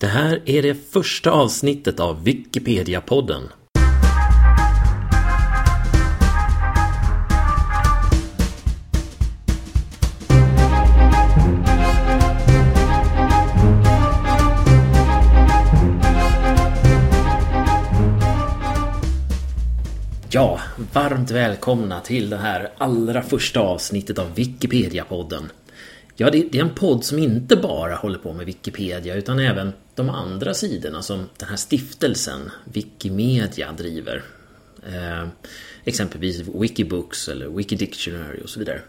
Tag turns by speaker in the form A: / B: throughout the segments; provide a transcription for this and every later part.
A: Det här är det första avsnittet av Wikipedia-podden. Ja, varmt välkomna till det här allra första avsnittet av Wikipedia-podden. Ja, det, är en podd som inte bara håller på med Wikipedia utan även de andra sidorna som den här stiftelsen Wikimedia driver. Eh, exempelvis Wikibooks eller Wikidictionary och så vidare.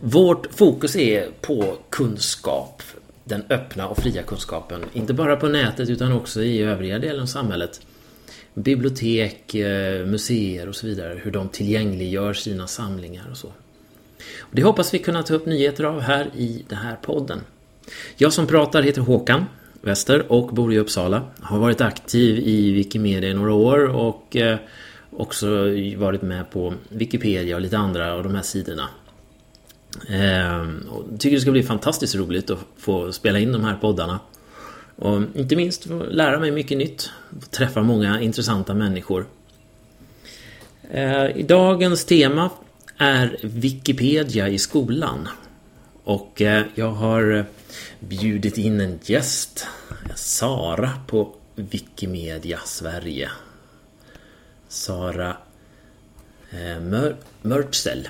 A: Vårt fokus är på kunskap, den öppna och fria kunskapen, inte bara på nätet utan också i övriga delen av samhället. Bibliotek, eh, museer och så vidare, hur de tillgängliggör sina samlingar och så. Och det hoppas vi kunna ta upp nyheter av här i den här podden. Jag som pratar heter Håkan Wester och bor i Uppsala. Har varit aktiv i Wikimedia i några år och eh, också varit med på Wikipedia och lite andra av de här sidorna. Eh, och tycker det ska bli fantastiskt roligt att få spela in de här poddarna. Och inte minst få lära mig mycket nytt. Träffa många intressanta människor. Eh, I dagens tema är Wikipedia i skolan. Och jag har bjudit in en gäst, Sara på Wikimedia Sverige. Sara eh, Mör Mörtsel.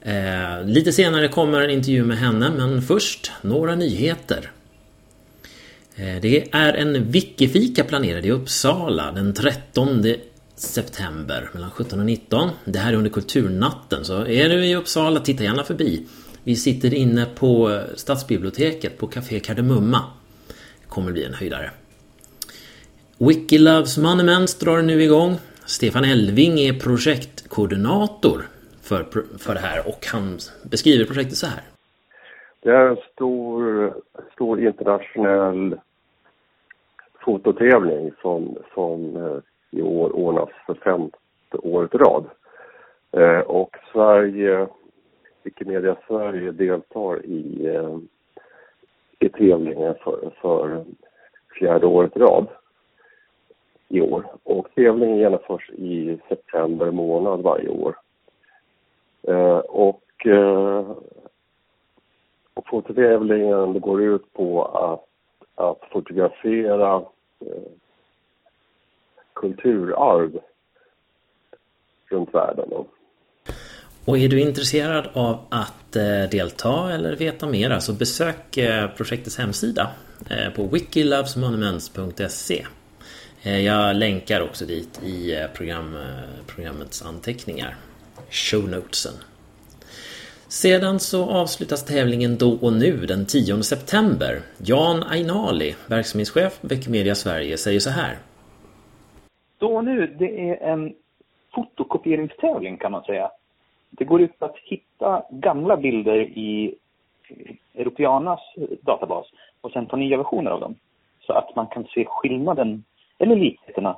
A: Eh, lite senare kommer en intervju med henne, men först några nyheter. Eh, det är en Wikifika planerad i Uppsala den 13 september mellan 17 och 19. Det här är under Kulturnatten, så är du i Uppsala, titta gärna förbi. Vi sitter inne på Stadsbiblioteket på Café Kardemumma. Det kommer bli en höjdare. Wikiloves Monuments drar nu igång. Stefan Elving är projektkoordinator för, för det här och han beskriver projektet så här.
B: Det är en stor, stor internationell fototävling som, som eh, i år ordnas för femte året i rad. Eh, och Sverige, Wikimedia Sverige deltar i, eh, i tävlingen för, för fjärde året i rad i år. Och tävlingen genomförs i september månad varje år. Eh, och, eh, och fototävlingen går ut på att, att fotografera eh, kulturarv runt världen.
A: Och är du intresserad av att eh, delta eller veta mer så besök eh, projektets hemsida eh, på wikilovesmonuments.se. Jag länkar också dit i program, programmets anteckningar, show notesen. Sedan så avslutas tävlingen då och nu den 10 september. Jan Ainali, verksamhetschef Wikimedia Sverige, säger så här.
C: Då och nu, det är en fotokopieringstävling kan man säga. Det går ut på att hitta gamla bilder i Europeanas databas och sen ta nya versioner av dem. Så att man kan se skillnaden eller likheterna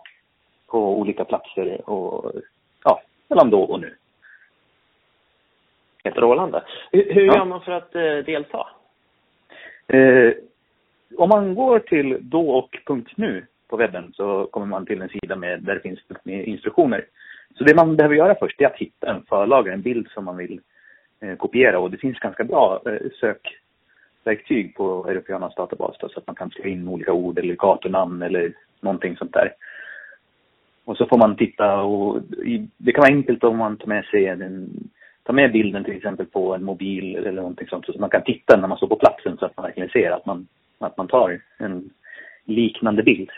C: på olika platser och ja, mellan då och nu.
D: Strålande. Hur, hur ja. gör man för att eh, delta?
C: Eh, om man går till då och .nu på webben så kommer man till en sida med, där det finns instruktioner. Så det man behöver göra först är att hitta en förlaga, en bild som man vill eh, kopiera och det finns ganska bra eh, sökverktyg på Europeanas databas då, så att man kan skriva in olika ord eller gatunamn eller någonting sånt där. Och så får man titta och i, det kan vara enkelt om man tar med sig en, Ta med bilden till exempel på en mobil eller någonting sånt så att man kan titta när man står på platsen så att man verkligen ser att man, att man tar en liknande bild.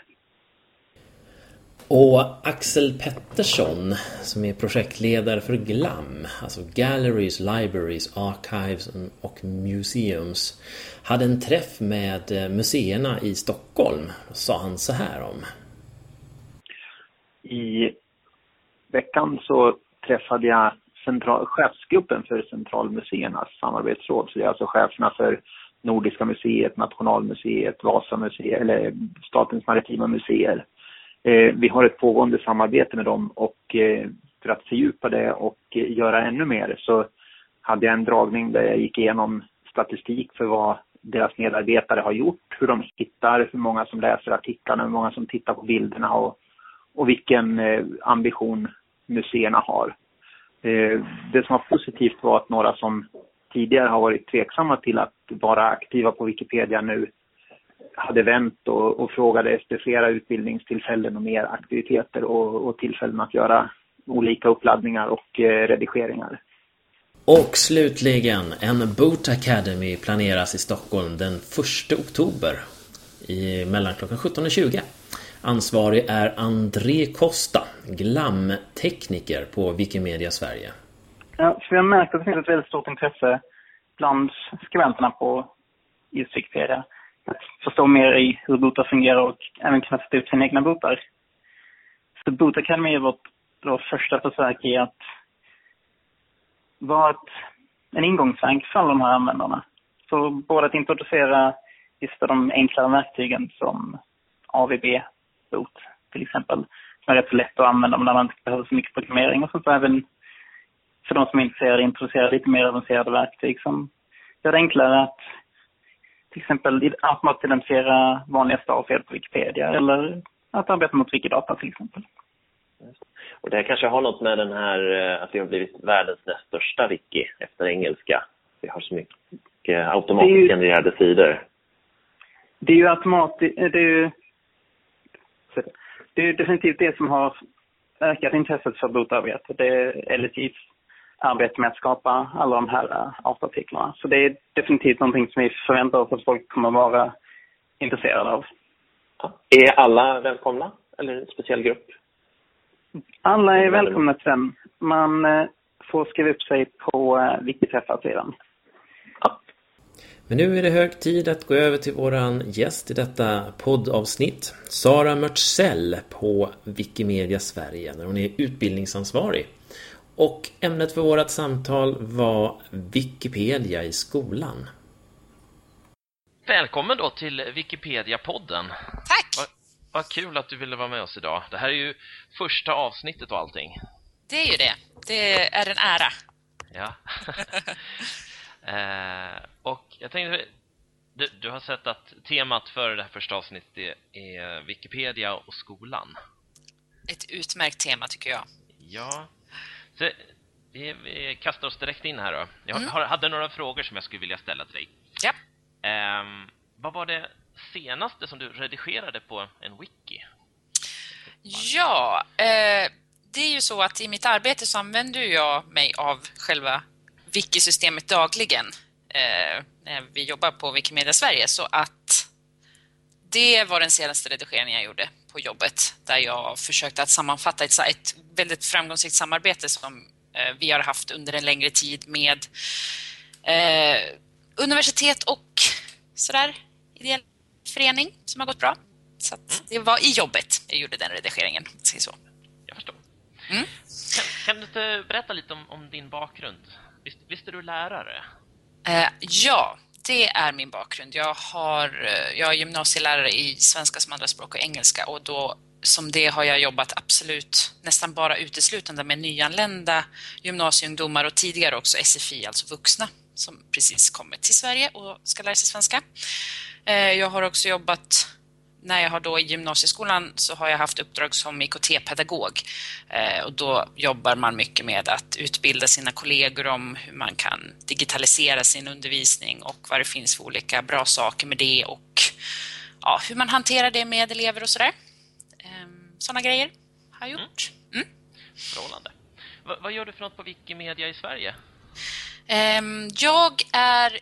A: Och Axel Pettersson som är projektledare för GLAM, alltså Galleries, Libraries, Archives och Museums, hade en träff med eh, museerna i Stockholm. Sa han så här om.
E: I veckan så träffade jag central, chefsgruppen för Centralmuseernas samarbetsråd. Så det är alltså cheferna för Nordiska museet, Nationalmuseet, Vasamuseet eller Statens maritima museer Eh, vi har ett pågående samarbete med dem och eh, för att fördjupa det och eh, göra ännu mer så hade jag en dragning där jag gick igenom statistik för vad deras medarbetare har gjort, hur de hittar, hur många som läser artiklarna, hur många som tittar på bilderna och, och vilken ambition museerna har. Det som var positivt var att några som tidigare har varit tveksamma till att vara aktiva på Wikipedia nu hade vänt och, och frågade efter flera utbildningstillfällen och mer aktiviteter och, och tillfällen att göra olika uppladdningar och eh, redigeringar.
A: Och slutligen, en Boot Academy planeras i Stockholm den 1 oktober i mellan klockan 17 och 20. Ansvarig är André Costa, glamtekniker på Wikimedia Sverige.
F: Ja, så jag märker att det finns ett väldigt stort intresse bland skribenterna på just Wikipedia att förstå mer i hur botar fungerar och även kunna sätta upp sina egna botar. Så Boot Academy är vårt då första försök i att vara ett, en ingångsväg för alla de här användarna. Så både att introducera just de enklare verktygen som AVB, Boot till exempel, som är rätt så lätt att använda men där man inte behöver så mycket programmering och så även för de som är intresserade introducera lite mer avancerade verktyg som gör det enklare att till exempel automatidentifiera vanliga stavfel på Wikipedia eller att arbeta mot Wikidata till exempel.
D: Och det här kanske har något med den här eh, att vi har blivit världens näst största wiki efter engelska. Vi har så mycket automatiskt genererade sidor.
F: Det är ju automatiskt, det är ju det är definitivt det som har ökat intresset för botarbete. Det är LSIs arbete med att skapa alla de här uh, artartiklarna. Så det är definitivt någonting som vi förväntar oss att folk kommer vara intresserade av.
D: Är alla välkomna? Eller en speciell grupp?
F: Alla är välkomna till den. Man uh, får skriva upp sig på Wikiträffar-sidan.
A: Men nu är det hög tid att gå över till våran gäst i detta poddavsnitt. Sara Mörtsell på Wikimedia Sverige, där hon är utbildningsansvarig. Och ämnet för vårt samtal var Wikipedia i skolan.
G: Välkommen då till Wikipedia-podden.
H: Tack!
G: Vad, vad kul att du ville vara med oss idag. Det här är ju första avsnittet och allting.
H: Det är ju det. Det är en ära.
G: Ja. eh, och jag tänkte, du, du, har sett att temat för det här första avsnittet är, är Wikipedia och skolan.
H: Ett utmärkt tema tycker jag.
G: Ja, så vi, vi kastar oss direkt in här då. Jag mm. hade några frågor som jag skulle vilja ställa till dig.
H: Ja.
G: Um, vad var det senaste som du redigerade på en wiki?
H: Ja, eh, det är ju så att i mitt arbete så använder jag mig av själva wikisystemet dagligen eh, när vi jobbar på Wikimedia Sverige så att det var den senaste redigeringen jag gjorde på jobbet där jag försökte att sammanfatta ett, ett väldigt framgångsrikt samarbete som eh, vi har haft under en längre tid med eh, universitet och sådär ideell förening som har gått bra. Så mm. det var i jobbet jag gjorde den redigeringen, så.
G: Jag förstår. Mm. Kan, kan, du inte berätta lite om, om din bakgrund? Visst, visst är du lärare?
H: Eh, ja, det är min bakgrund. Jag, har, eh, jag är gymnasielärare i svenska som andraspråk och engelska och då som det har jag jobbat absolut nästan bara uteslutande med nyanlända gymnasieungdomar och tidigare också SFI, alltså vuxna som precis kommit till Sverige och ska lära sig svenska. Eh, jag har också jobbat när jag har då i gymnasieskolan så har jag haft uppdrag som IKT-pedagog eh, och då jobbar man mycket med att utbilda sina kollegor om hur man kan digitalisera sin undervisning och vad det finns för olika bra saker med det och ja, hur man hanterar det med elever och sådär. Ehm, Sådana grejer har jag gjort. Mm.
G: Strålande. V vad gör du för något på Wikimedia i Sverige?
H: Ehm, jag är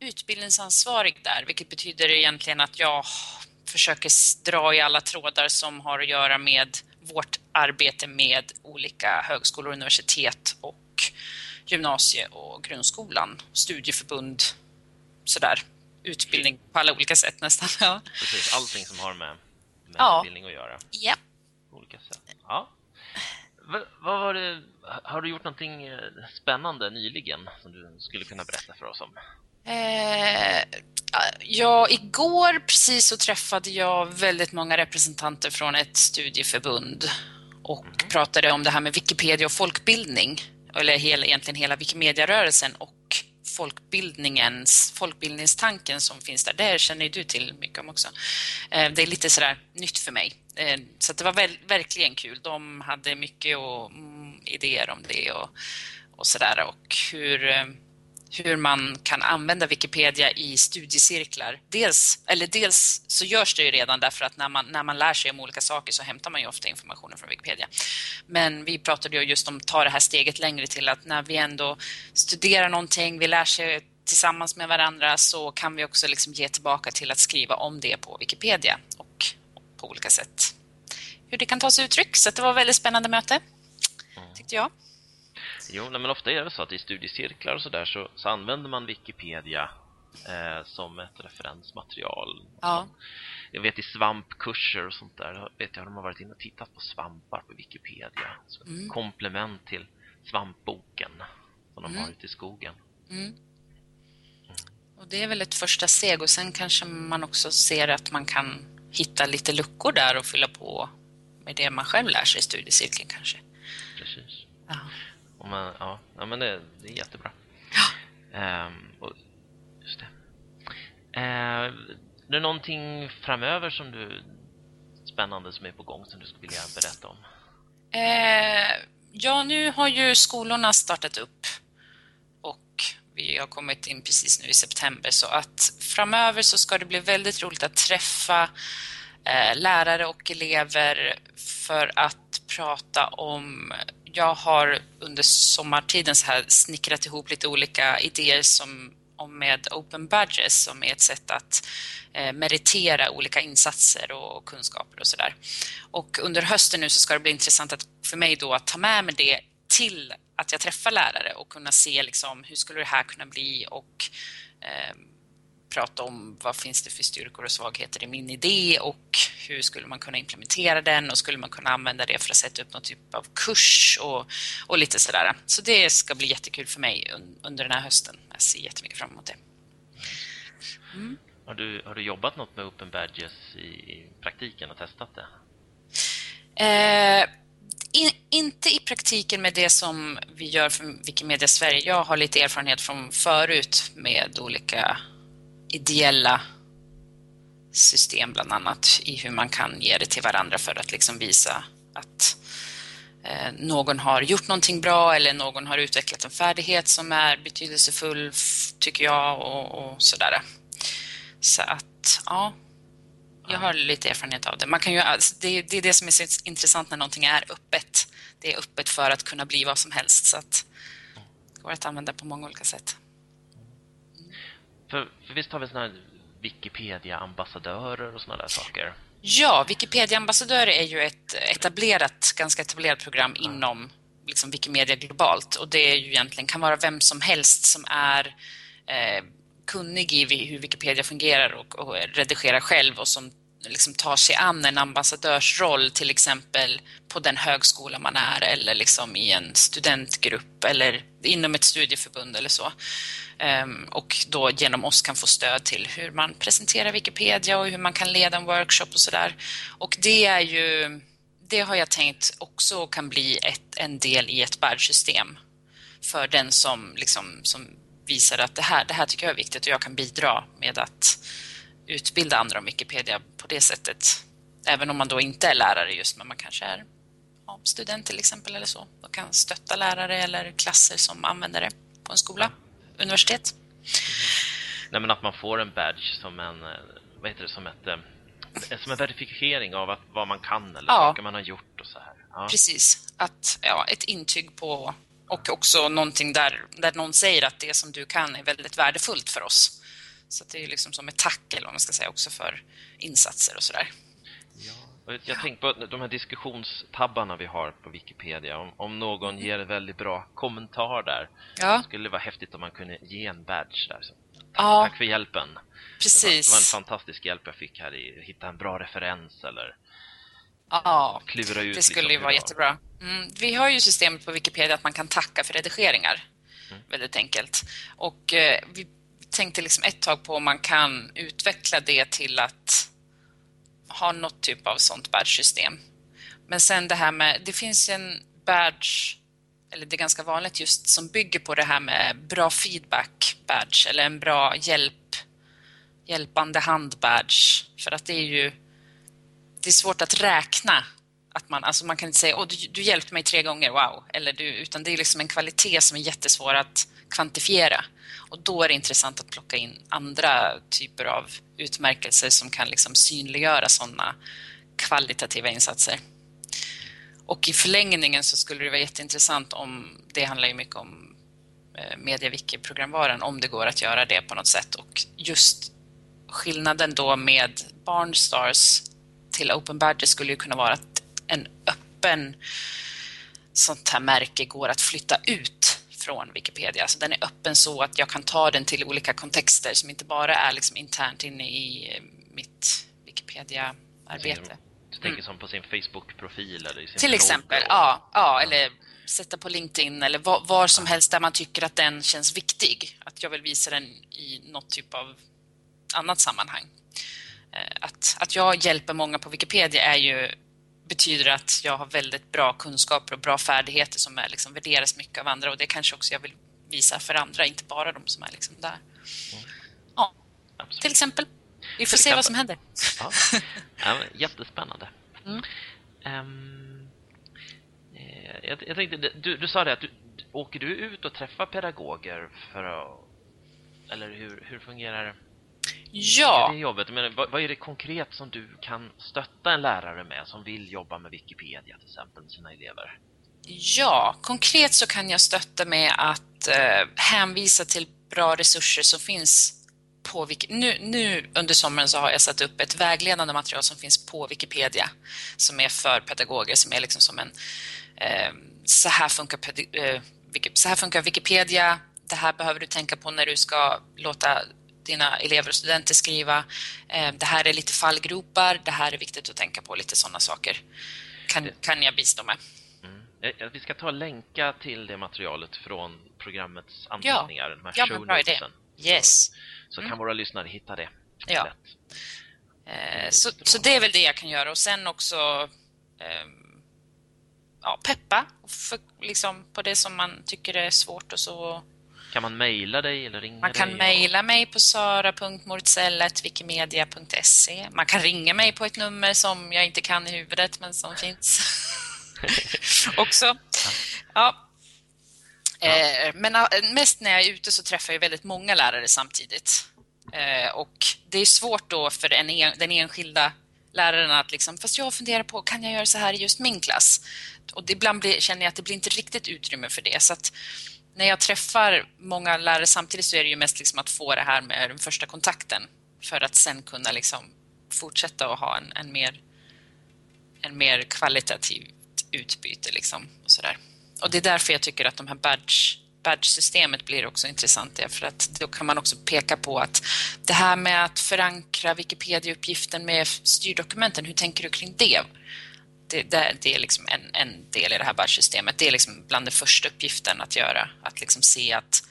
H: utbildningsansvarig där, vilket betyder egentligen att jag försöker dra i alla trådar som har att göra med vårt arbete med olika högskolor, universitet och gymnasie och grundskolan, studieförbund, sådär. Utbildning på alla olika sätt nästan. Ja.
G: Precis, allting som har med, med ja. utbildning att göra.
H: Ja.
G: olika sätt. Ja. Vad var det, har du gjort någonting eh, spännande nyligen som du skulle kunna berätta för oss om?
H: Eh, ja, igår precis så träffade jag väldigt många representanter från ett studieförbund och mm. pratade om det här med Wikipedia och folkbildning, eller hela, egentligen hela Wikimedia-rörelsen och folkbildningens, folkbildningstanken som finns där. Det känner du till mycket om också. Eh, det är lite sådär nytt för mig. Eh, så det var väl, verkligen kul. De hade mycket och, mm, idéer om det och, och sådär. Och hur eh, hur man kan använda Wikipedia i studiecirklar. Dels, eller dels så görs det ju redan därför att när man, när man lär sig om olika saker så hämtar man ju ofta informationen från Wikipedia. Men vi pratade ju just om att ta det här steget längre till att när vi ändå studerar någonting, vi lär sig tillsammans med varandra så kan vi också liksom ge tillbaka till att skriva om det på Wikipedia och på olika sätt hur det kan ta sig uttryck. Så det var ett väldigt spännande möte, tyckte jag.
G: Jo, men ofta är det så att i studiecirklar och sådär så, så använder man Wikipedia eh, som ett referensmaterial.
H: Ja.
G: Jag vet i svampkurser och sånt där, vet jag, de har varit inne och tittat på svampar på Wikipedia. Så mm. komplement till svampboken som de mm. har ute i skogen.
H: Mm. Och det är väl ett första steg och sen kanske man också ser att man kan hitta lite luckor där och fylla på med det man själv lär sig i studiecirkeln kanske.
G: Precis.
H: Ja.
G: Man, ja, ja, men det, det är jättebra.
H: Ja.
G: Ehm, och, just det. Är det någonting framöver som du spännande som är på gång som du skulle vilja berätta om?
H: Eh, ja, nu har ju skolorna startat upp och vi har kommit in precis nu i september så att framöver så ska det bli väldigt roligt att träffa eh, lärare och elever för att prata om jag har under sommartiden så här snickrat ihop lite olika idéer som om med Open Badges som är ett sätt att eh, meritera olika insatser och kunskaper och sådär. Och under hösten nu så ska det bli intressant att, för mig då att ta med mig det till att jag träffar lärare och kunna se liksom hur skulle det här kunna bli och eh, prata om vad finns det för styrkor och svagheter i min idé och hur skulle man kunna implementera den och skulle man kunna använda det för att sätta upp någon typ av kurs och, och lite sådär. Så det ska bli jättekul för mig under den här hösten. Jag ser jättemycket fram emot det.
G: Mm. Har, du, har du jobbat något med Open Badges i, i praktiken och testat det?
H: Eh, in, inte i praktiken med det som vi gör för Wikimedia Sverige. Jag har lite erfarenhet från förut med olika ideella system bland annat i hur man kan ge det till varandra för att liksom visa att eh, någon har gjort någonting bra eller någon har utvecklat en färdighet som är betydelsefull, tycker jag, och, och sådär. Så att, ja, jag har lite erfarenhet av det. Man kan ju, alltså, det, det, är det som är så intressant när någonting är öppet. Det är öppet för att kunna bli vad som helst. Så att det går att använda på många olika sätt.
G: För, för visst har vi sådana här Wikipedia-ambassadörer och sådana där saker?
H: Ja, Wikipedia-ambassadörer är ju ett etablerat, ganska etablerat program mm. inom liksom Wikimedia globalt och det är ju egentligen kan vara vem som helst som är eh, kunnig i hur Wikipedia fungerar och, och redigerar själv och som liksom tar sig an en ambassadörsroll till exempel på den högskola man är eller liksom i en studentgrupp eller inom ett studieförbund eller så. Ehm, och då genom oss kan få stöd till hur man presenterar Wikipedia och hur man kan leda en workshop och sådär. Och det är ju, det har jag tänkt också kan bli ett, en del i ett världssystem för den som, liksom, som visar att det här, det här tycker jag är viktigt och jag kan bidra med att utbilda andra om Wikipedia på det sättet. Även om man då inte är lärare just, men man kanske är ja, student till exempel eller så. Och kan stötta lärare eller klasser som använder det på en skola, universitet. Mm.
G: Nej, men att man får en badge som en, eh, vad heter det, som ett eh, som en verifiering av att, vad man kan eller ja. saker man har gjort och så här.
H: Ja. Precis, att, ja, ett intyg på och också någonting där, där någon säger att det som du kan är väldigt värdefullt för oss. Så det är liksom som ett tack eller vad man ska säga också för insatser och sådär.
G: Ja, jag ja. tänkte på de här diskussionstabbarna vi har på Wikipedia. Om, om någon mm. ger en väldigt bra kommentar där ja. skulle det vara häftigt om man kunde ge en badge där. Så, tack, ja. tack för hjälpen.
H: Precis.
G: Det var, det var, en fantastisk hjälp jag fick här i hitta en bra referens eller
H: Ja, klura ut det skulle liksom ju vara jättebra. Mm, vi har ju systemet på Wikipedia att man kan tacka för redigeringar. Mm. Väldigt enkelt. Och eh, vi tänkte liksom ett tag på om man kan utveckla det till att ha något typ av sånt badge-system. Men sen det här med, det finns en badge eller det är ganska vanligt just som bygger på det här med bra feedback badge eller en bra hjälp, hjälpande hand badge. För att det är ju det är svårt att räkna. Att man, alltså man kan inte säga åh du, du hjälpte mig tre gånger, wow. Eller du, utan det är liksom en kvalitet som är jättesvår att kvantifiera. Och då är det intressant att plocka in andra typer av utmärkelser som kan liksom synliggöra sådana kvalitativa insatser. Och i förlängningen så skulle det vara jätteintressant om, det handlar ju mycket om eh, MediaWiki-programvaran, om det går att göra det på något sätt. Och just skillnaden då med Barnstars till Open Badger skulle ju kunna vara att en öppen sånt här märke går att flytta ut från Wikipedia. Så den är öppen så att jag kan ta den till olika kontexter som inte bara är liksom internt inne i eh, mitt Wikipedia-arbete.
G: Du tänker mm. som på sin Facebook-profil eller sin
H: Till exempel, ja, ja. Eller sätta på LinkedIn eller var, var, som helst där man tycker att den känns viktig. Att jag vill visa den i något typ av annat sammanhang. Eh, att, att jag hjälper många på Wikipedia är ju, betyder att jag har väldigt bra kunskaper och bra färdigheter som är, liksom, värderas mycket av andra och det kanske också jag vill visa för andra, inte bara de som är liksom där. Ja, Absolut. till exempel. Vi får se vad som händer.
G: Ja. ja jättespännande. Mm. Um, jag, jag tänkte, du, du sa det att du, åker du ut och träffar pedagoger för att... Eller hur, hur fungerar det?
H: Ja.
G: Det jobbet. Men vad, vad, är det konkret som du kan stötta en lärare med som vill jobba med Wikipedia till exempel med sina elever?
H: Ja, konkret så kan jag stötta med att eh, hänvisa till bra resurser som finns på nu, nu under sommaren så har jag satt upp ett vägledande material som finns på Wikipedia som är för pedagoger som är liksom som en eh, så, här funkar, eh, så här funkar Wikipedia, det här behöver du tänka på när du ska låta dina elever och studenter skriva. Eh, det här är lite fallgropar, det här är viktigt att tänka på, lite sådana saker kan, kan jag bistå med.
G: Mm. Vi ska ta länka till det materialet från programmets anteckningar,
H: ja. de här ja, show bra idé. Yes.
G: Så mm. kan våra lyssnare hitta det
H: ja. Eh, så, så det är väl det jag kan göra och sen också eh, ja, peppa för, liksom, på det som man tycker är svårt och så.
G: Kan man mejla dig eller ringa
H: Man kan mejla mig på sara.mortzellet.wikimedia.se Man kan ringa mig på ett nummer som jag inte kan i huvudet men som finns också. Ja. Eh, men mest när jag är ute så träffar jag väldigt många lärare samtidigt. Eh, och det är svårt då för en, den enskilda läraren att liksom, fast jag funderar på, kan jag göra så här i just min klass? Och ibland blir, känner jag att det blir inte riktigt utrymme för det. Så att när jag träffar många lärare samtidigt så är det ju mest liksom att få det här med den första kontakten för att sen kunna liksom fortsätta att ha en, en mer, en mer kvalitativt utbyte. Liksom, och sådär. Och det är därför jag tycker att de här badge badge-systemet blir också intressant för att då kan man också peka på att det här med att förankra Wikipedia-uppgiften med styrdokumenten, hur tänker du kring det? Det, det, det är liksom en, en, del i det här badge-systemet. Det är liksom bland den första uppgiften att göra, att liksom se att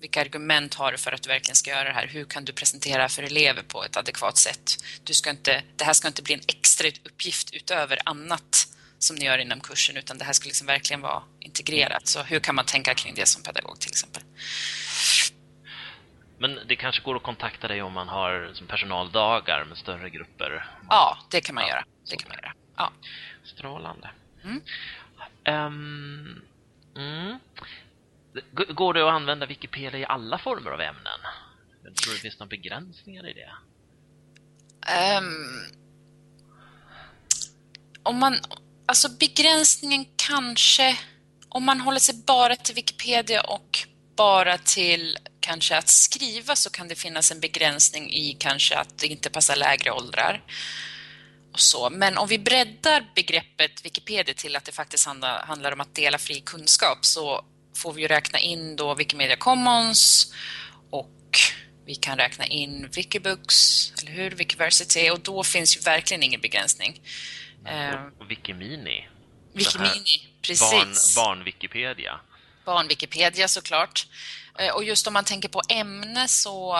H: vilka argument har du för att du verkligen ska göra det här? Hur kan du presentera för elever på ett adekvat sätt? Du ska inte, det här ska inte bli en extra uppgift utöver annat som ni gör inom kursen utan det här ska liksom verkligen vara integrerat. Så hur kan man tänka kring det som pedagog till exempel?
G: Men det kanske går att kontakta dig om man har personaldagar med större grupper?
H: Ja, det kan man ja, göra. Det kan man göra. Ja.
G: Strålande. Mm. Um, mm. Går det att använda Wikipedia i alla former av ämnen? Jag tror det finns några begränsningar i det? Um,
H: om man Alltså begränsningen kanske, om man håller sig bara till Wikipedia och bara till kanske att skriva så kan det finnas en begränsning i kanske att det inte passar lägre åldrar. Och så. Men om vi breddar begreppet Wikipedia till att det faktiskt handlar, om att dela fri kunskap så får vi räkna in då Wikimedia Commons och vi kan räkna in Wikibooks, eller hur? Wikiversity och då finns ju verkligen ingen begränsning.
G: Eh, och Wikimini.
H: Wikimini, precis.
G: Barn, barn-Wikipedia.
H: Barn-Wikipedia såklart. Eh, och just om man tänker på ämne så...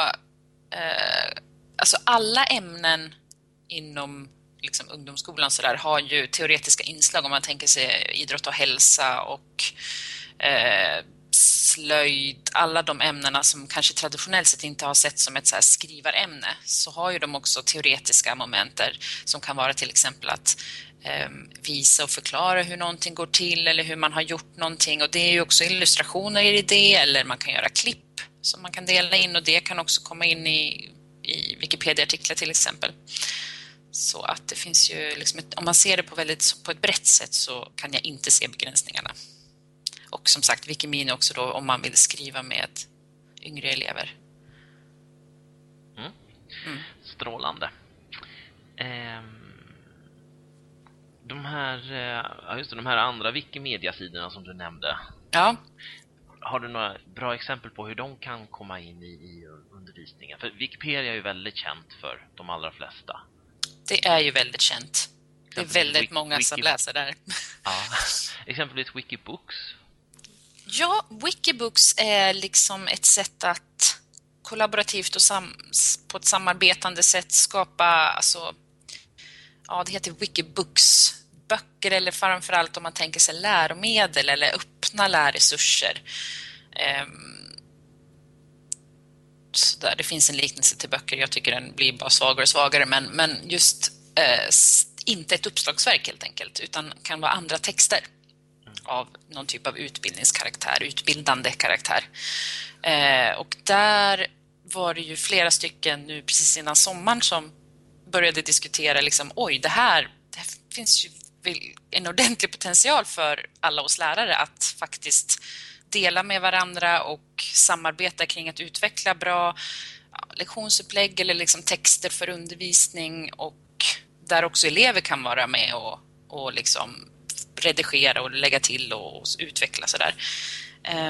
H: Eh, alltså alla ämnen inom liksom, ungdomsskolan så där, har ju teoretiska inslag om man tänker sig idrott och hälsa och eh, slöjd, alla de ämnena som kanske traditionellt sett inte har sett som ett så skrivarämne, så har ju de också teoretiska momenter som kan vara till exempel att eh, visa och förklara hur någonting går till eller hur man har gjort någonting och det är ju också illustrationer i det eller man kan göra klipp som man kan dela in och det kan också komma in i, i Wikipedia-artiklar till exempel. Så att det finns ju, liksom ett, om man ser det på, väldigt, på ett brett sätt så kan jag inte se begränsningarna. Och som sagt, Wikimedia också då om man vill skriva med yngre elever.
G: Mm. Mm. Strålande. Eh, de här, eh, just det, de här andra Wikimedia-sidorna som du nämnde.
H: Ja.
G: Har du några bra exempel på hur de kan komma in i, i undervisningen? För Wikipedia är ju väldigt känt för de allra flesta.
H: Det är ju väldigt känt. Det är väldigt många Wiki... som läser där.
G: Ja. Exempelvis Wikibooks.
H: Ja, Wikibooks är liksom ett sätt att kollaborativt och på ett samarbetande sätt skapa, alltså, ja det heter Wikibooks, böcker eller framförallt om man tänker sig läromedel eller öppna lärresurser. Um, sådär. Det finns en liknelse till böcker, jag tycker den blir bara svagare och svagare, men, men just eh, inte ett uppslagsverk helt enkelt, utan kan vara andra texter av någon typ av utbildningskaraktär, utbildande karaktär. Eh, och där var det ju flera stycken nu precis innan sommaren som började diskutera liksom, oj, det här, det finns ju en ordentlig potential för alla oss lärare att faktiskt dela med varandra och samarbeta kring att utveckla bra lektionsupplägg eller liksom texter för undervisning och där också elever kan vara med och, och liksom redigera och lägga till och, utveckla sådär.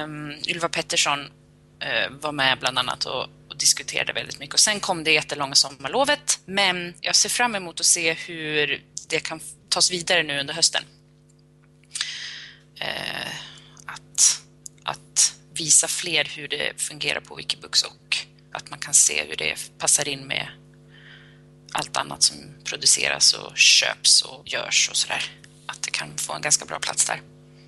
H: Um, Ylva Pettersson uh, var med bland annat och, och, diskuterade väldigt mycket och sen kom det jättelånga sommarlovet men jag ser fram emot att se hur det kan tas vidare nu under hösten. Uh, att, visa fler hur det fungerar på Wikibooks och att man kan se hur det passar in med allt annat som produceras och köps och görs och sådär att det kan få en ganska bra plats där.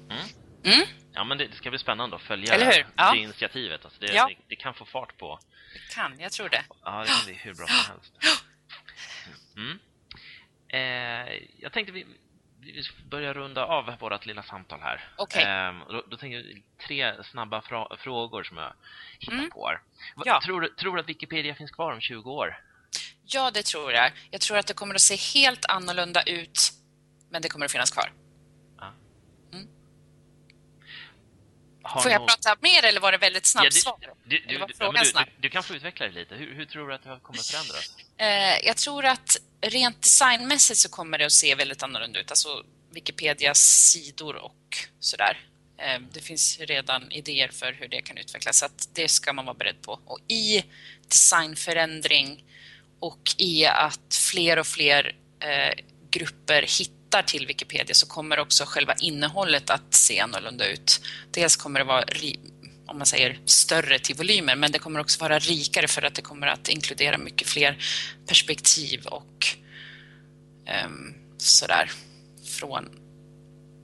G: Mm. Mm. Ja, men det, ska bli spännande att följa
H: hur?
G: Ja. det initiativet. Alltså det, ja. det, det, kan få fart på...
H: Det kan, jag tror det.
G: Ja, det kan bli hur bra som helst. Mm. Eh, jag tänkte vi, vi börjar runda av vårt lilla samtal här.
H: Okay.
G: Eh, då, då tänker jag tre snabba fra frågor som jag hittar mm. på här.
H: Ja.
G: Tror, tror du att Wikipedia finns kvar om 20 år?
H: Ja, det tror jag. Jag tror att det kommer att se helt annorlunda ut men det kommer att finnas kvar. Mm. Får jag någon... prata mer eller var det väldigt snabbt ja, svar?
G: Du, du, du, ja, du, kan få utveckla det lite. Hur, hur tror du att det kommer att förändras?
H: Eh, jag tror att rent designmässigt så kommer det att se väldigt annorlunda ut. Alltså Wikipedias sidor och sådär. Eh, det finns redan idéer för hur det kan utvecklas, så det ska man vara beredd på. Och i designförändring och i att fler och fler eh, grupper hittar hittar till Wikipedia så kommer också själva innehållet att se annorlunda ut. Dels kommer det vara om man säger större till volymer, men det kommer också vara rikare för att det kommer att inkludera mycket fler perspektiv och um, sådär från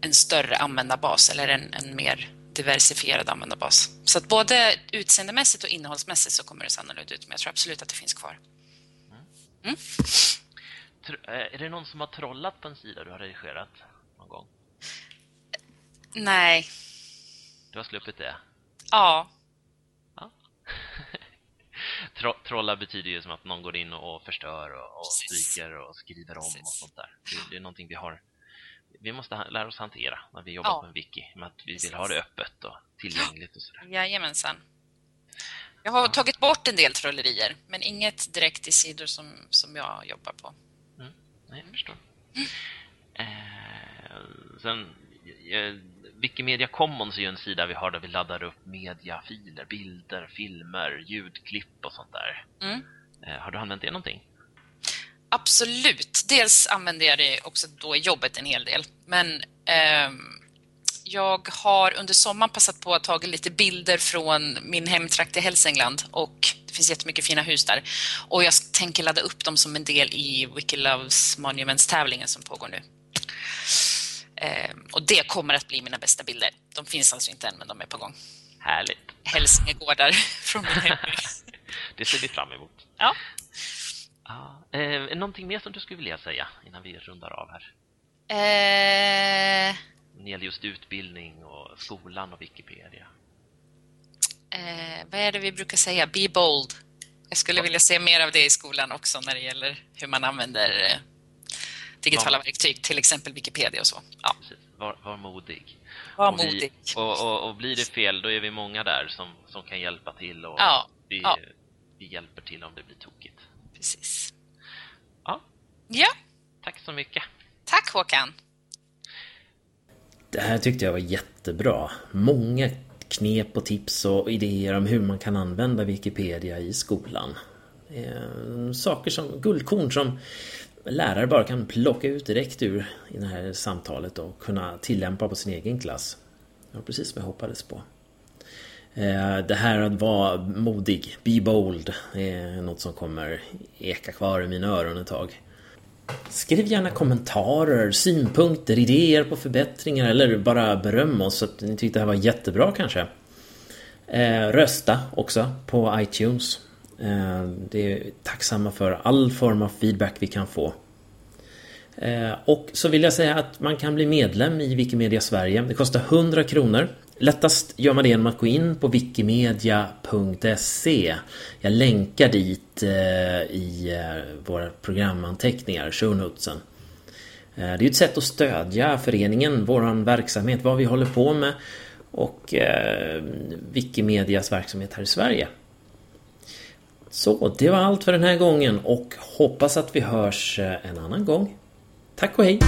H: en större användarbas eller en, en mer diversifierad användarbas. Så att både utseendemässigt och innehållsmässigt så kommer det se annorlunda ut, men jag tror absolut att det finns kvar. Mm.
G: Eh, är det någon som har trollat på en sida du har redigerat någon gång?
H: Nej.
G: Du har sluppit det?
H: Ja.
G: ja. Trolla betyder ju som att någon går in och förstör och, och stryker och skriver om Precis. och sånt där. Det, det, är någonting vi har vi måste lära oss hantera när vi jobbar ja. på en wiki med att vi vill ha det öppet och tillgängligt och sådär.
H: Jajamensan. Jag har ja. tagit bort en del trollerier men inget direkt i sidor som, som jag jobbar på
G: nej, jag förstår. Eh, sen, eh, Wikimedia Commons är ju en sida vi har där vi laddar upp mediafiler, bilder, filmer, ljudklipp och sånt där.
H: Mm.
G: Eh, har du använt det någonting?
H: Absolut. Dels använder jag det också då i jobbet en hel del. Men eh, jag har under sommaren passat på att ta lite bilder från min hemtrakt i Hälsingland och finns jättemycket fina hus där. Och jag tänker ladda upp dem som en del i Wikiloves Monuments-tävlingen som pågår nu. Ehm, och det kommer att bli mina bästa bilder. De finns alltså inte än, men de är på gång.
G: Härligt.
H: Hälsingegårdar från min hembygd.
G: det ser vi fram emot.
H: Ja.
G: ja. Eh, någonting mer som du skulle vilja säga innan vi rundar av här?
H: Eh...
G: När det gäller just utbildning och skolan och Wikipedia.
H: Eh, vad är det vi brukar säga? Be bold. Jag skulle vilja se mer av det i skolan också när det gäller hur man använder eh, digitala verktyg, till exempel Wikipedia och så. Ja.
G: Var, var modig.
H: Var och modig.
G: Vi, och, och, och, blir det fel, då är vi många där som, som kan hjälpa till och
H: ja.
G: Vi,
H: ja.
G: vi hjälper till om det blir tokigt.
H: Precis.
G: Ja.
H: Ja.
G: Tack så mycket.
H: Tack Håkan.
A: Det här tyckte jag var jättebra. Många knep och tips och idéer om hur man kan använda Wikipedia i skolan. Ehm, saker som guldkorn som lärare bara kan plocka ut direkt ur i det här samtalet och kunna tillämpa på sin egen klass. Det var precis vad jag hoppades på. Ehm, det här att vara modig, be bold, är något som kommer eka kvar i mina öron ett tag. Skriv gärna kommentarer, synpunkter, idéer på förbättringar eller bara beröm oss att ni tyckte det här var jättebra kanske. Eh, rösta också på iTunes. Eh, det är tacksamma för all form av feedback vi kan få. Eh, och så vill jag säga att man kan bli medlem i Wikimedia Sverige. Det kostar 100 kronor. Lättast gör man det genom att gå in på wikimedia.se. Jag länkar dit eh, i eh, våra programanteckningar, show notesen. Eh, det är ett sätt att stödja föreningen, vår verksamhet, vad vi håller på med och Wikimedias verksamhet här i Sverige. Så, det var allt för den här gången och hoppas att vi hörs en annan gång. Tack och hej!